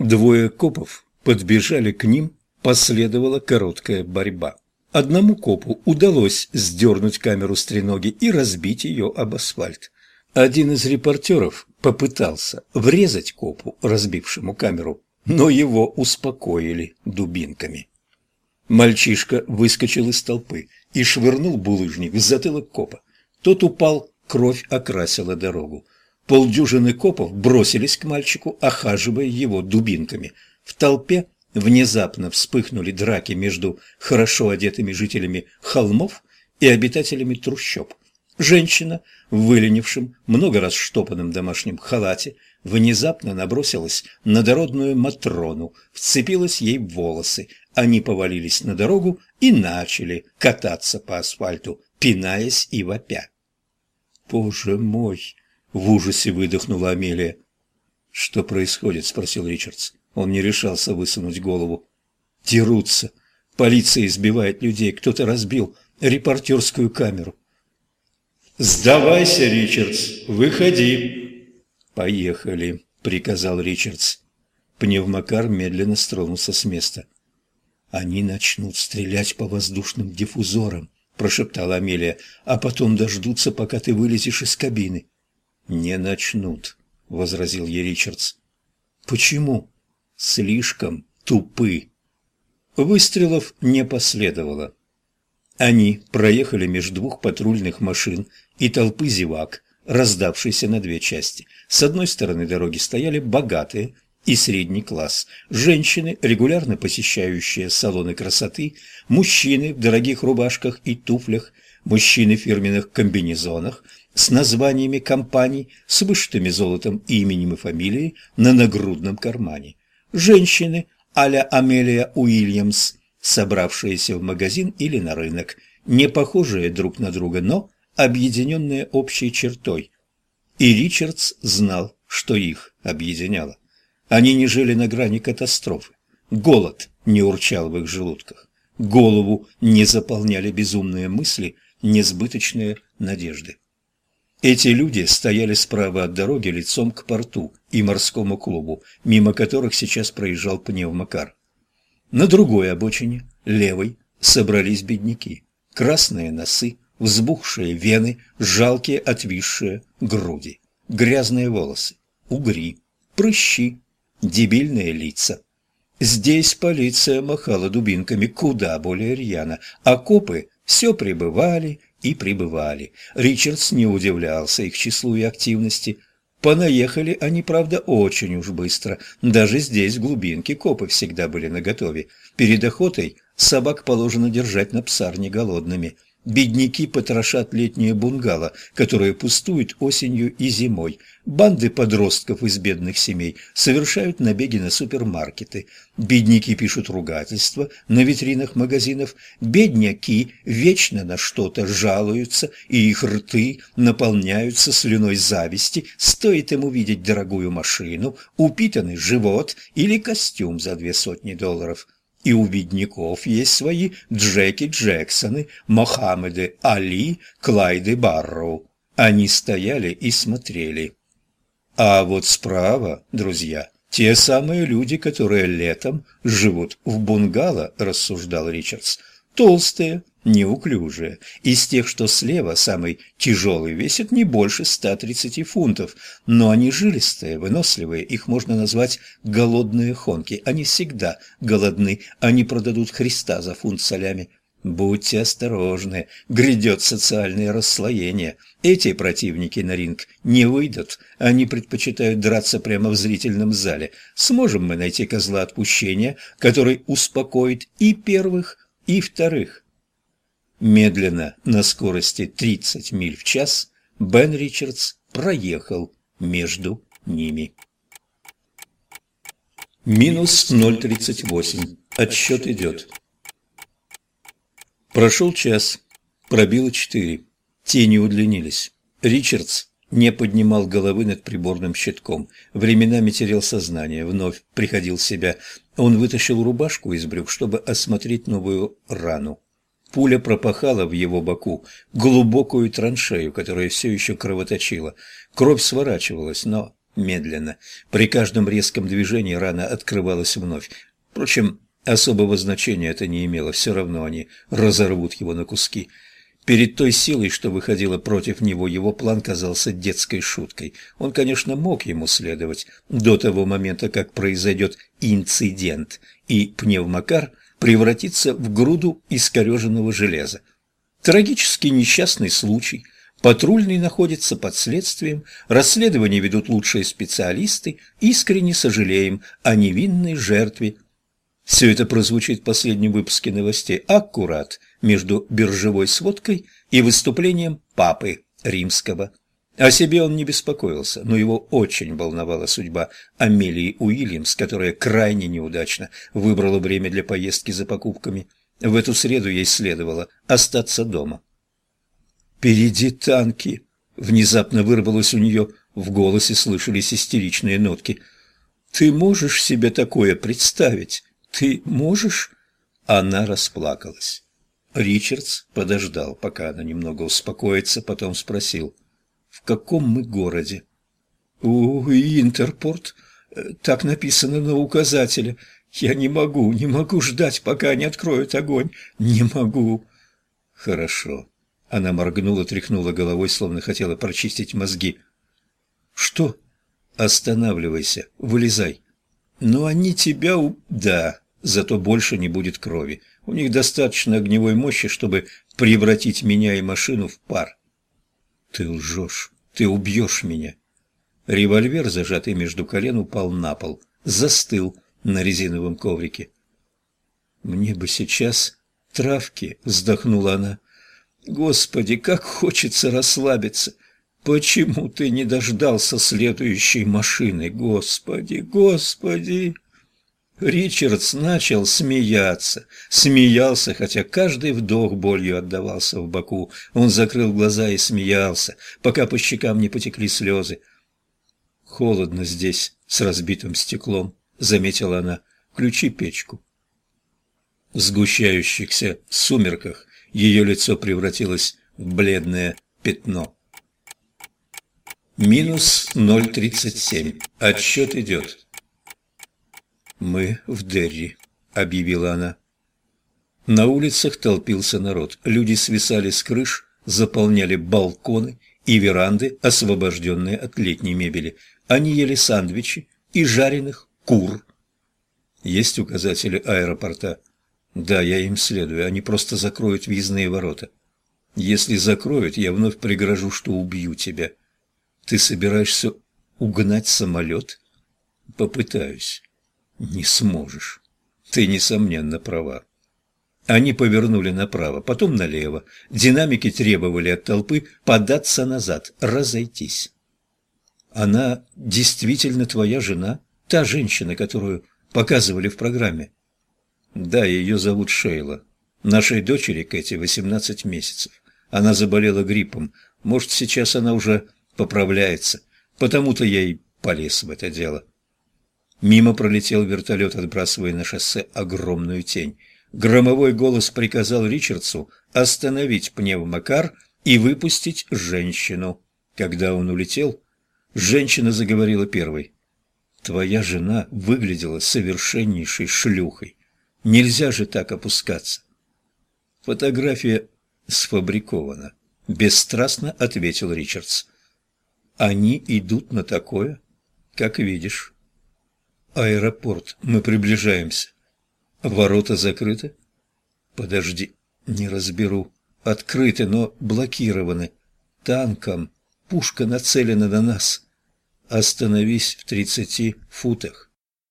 Двое копов подбежали к ним, последовала короткая борьба. Одному копу удалось сдернуть камеру с треноги и разбить ее об асфальт. Один из репортеров попытался врезать копу, разбившему камеру, но его успокоили дубинками. Мальчишка выскочил из толпы и швырнул булыжник в затылок копа. Тот упал, кровь окрасила дорогу. Полдюжины копов бросились к мальчику, охаживая его дубинками. В толпе внезапно вспыхнули драки между хорошо одетыми жителями холмов и обитателями трущоб. Женщина в выленившем, много раз штопанном домашнем халате внезапно набросилась на дородную Матрону, вцепилась ей в волосы. Они повалились на дорогу и начали кататься по асфальту, пинаясь и вопя. «Боже мой!» — в ужасе выдохнула Амелия. «Что происходит?» — спросил Ричардс. Он не решался высунуть голову. «Дерутся. Полиция избивает людей. Кто-то разбил репортерскую камеру. «Сдавайся, Ричардс, выходи!» «Поехали», — приказал Ричардс. Пневмокар медленно стронулся с места. «Они начнут стрелять по воздушным диффузорам», — прошептала Амелия, «а потом дождутся, пока ты вылезешь из кабины». «Не начнут», — возразил ей Ричардс. «Почему?» «Слишком тупы». Выстрелов не последовало. Они проехали между двух патрульных машин и толпы зевак, раздавшейся на две части. С одной стороны дороги стояли богатые и средний класс, женщины, регулярно посещающие салоны красоты, мужчины в дорогих рубашках и туфлях, мужчины в фирменных комбинезонах с названиями компаний, с вышитыми золотом именем и фамилией на нагрудном кармане, женщины а-ля Амелия Уильямс – собравшиеся в магазин или на рынок, не похожие друг на друга, но объединенные общей чертой. И Ричардс знал, что их объединяло. Они не жили на грани катастрофы. Голод не урчал в их желудках. Голову не заполняли безумные мысли, несбыточные надежды. Эти люди стояли справа от дороги лицом к порту и морскому клубу, мимо которых сейчас проезжал пневмокар. На другой обочине, левой, собрались бедняки. Красные носы, взбухшие вены, жалкие отвисшие груди, грязные волосы, угри, прыщи, дебильные лица. Здесь полиция махала дубинками куда более рьяно, а копы все прибывали и прибывали. Ричардс не удивлялся их числу и активности – Понаехали они, правда, очень уж быстро. Даже здесь, в глубинке, копы всегда были наготове. Перед охотой собак положено держать на псарне голодными. Бедняки потрошат летнее бунгало, которое пустует осенью и зимой. Банды подростков из бедных семей совершают набеги на супермаркеты. Бедняки пишут ругательства на витринах магазинов. Бедняки вечно на что-то жалуются, и их рты наполняются слюной зависти, стоит им увидеть дорогую машину, упитанный живот или костюм за две сотни долларов. И у бедняков есть свои Джеки Джексоны, Мохаммеды Али, Клайды Барроу. Они стояли и смотрели. А вот справа, друзья, те самые люди, которые летом живут в бунгало, рассуждал Ричардс. Толстые, неуклюжие. Из тех, что слева, самый тяжелый, весит не больше 130 фунтов, но они жилистые, выносливые, их можно назвать голодные хонки. Они всегда голодны, они продадут Христа за фунт солями. Будьте осторожны, грядет социальное расслоение. Эти противники на ринг не выйдут, они предпочитают драться прямо в зрительном зале. Сможем мы найти козла отпущения, который успокоит и первых, и вторых. Медленно, на скорости 30 миль в час, Бен Ричардс проехал между ними. Минус 0,38. Отсчет идет. Прошел час. Пробило четыре. Тени удлинились. Ричардс не поднимал головы над приборным щитком. Временами терял сознание, вновь приходил в себя. Он вытащил рубашку из брюк, чтобы осмотреть новую рану. Пуля пропахала в его боку глубокую траншею, которая все еще кровоточила. Кровь сворачивалась, но медленно. При каждом резком движении рана открывалась вновь. Впрочем, особого значения это не имело, все равно они разорвут его на куски. Перед той силой, что выходила против него, его план казался детской шуткой. Он, конечно, мог ему следовать до того момента, как произойдет инцидент, и пневмокар превратится в груду искореженного железа. Трагический несчастный случай. Патрульный находится под следствием, расследование ведут лучшие специалисты, искренне сожалеем о невинной жертве. Все это прозвучит в последнем выпуске новостей аккурат между биржевой сводкой и выступлением папы римского. О себе он не беспокоился, но его очень волновала судьба Амелии Уильямс, которая крайне неудачно выбрала время для поездки за покупками. В эту среду ей следовало остаться дома. «Впереди танки!» Внезапно вырвалось у нее, в голосе слышались истеричные нотки. «Ты можешь себе такое представить? Ты можешь?» Она расплакалась. Ричардс подождал, пока она немного успокоится, потом спросил, «В каком мы городе?» «У Интерпорт. Так написано на указателе. Я не могу, не могу ждать, пока они откроют огонь. Не могу». «Хорошо. Она моргнула, тряхнула головой, словно хотела прочистить мозги. «Что?» «Останавливайся, вылезай». «Но они тебя у...» «Да, зато больше не будет крови. У них достаточно огневой мощи, чтобы превратить меня и машину в пар». «Ты лжешь, ты убьешь меня». Револьвер, зажатый между колен, упал на пол, застыл на резиновом коврике. «Мне бы сейчас травки», — вздохнула она, — Господи, как хочется расслабиться! Почему ты не дождался следующей машины? Господи, Господи!» Ричардс начал смеяться. Смеялся, хотя каждый вдох болью отдавался в боку. Он закрыл глаза и смеялся, пока по щекам не потекли слезы. «Холодно здесь, с разбитым стеклом», — заметила она. «Включи печку». В сгущающихся сумерках ее лицо превратилось в бледное пятно. Минус 0,37. Отсчет идет. «Мы в Дерри», — объявила она. На улицах толпился народ. Люди свисали с крыш, заполняли балконы и веранды, освобожденные от летней мебели. Они ели сандвичи и жареных кур. Есть указатели аэропорта. Да, я им следую, они просто закроют въездные ворота. Если закроют, я вновь пригрожу, что убью тебя. Ты собираешься угнать самолет? Попытаюсь. Не сможешь. Ты, несомненно, права. Они повернули направо, потом налево. Динамики требовали от толпы податься назад, разойтись. Она действительно твоя жена? Та женщина, которую показывали в программе? Да, ее зовут Шейла. Нашей дочери Кэти 18 месяцев. Она заболела гриппом. Может, сейчас она уже поправляется. Потому-то я и полез в это дело. Мимо пролетел вертолет, отбрасывая на шоссе огромную тень. Громовой голос приказал Ричардсу остановить пневмокар и выпустить женщину. Когда он улетел, женщина заговорила первой. «Твоя жена выглядела совершеннейшей шлюхой. Нельзя же так опускаться. Фотография сфабрикована, бесстрастно ответил Ричардс. Они идут на такое, как видишь. Аэропорт, мы приближаемся. Ворота закрыты? Подожди, не разберу. Открыты, но блокированы. Танком. Пушка нацелена на нас. Остановись в тридцати футах.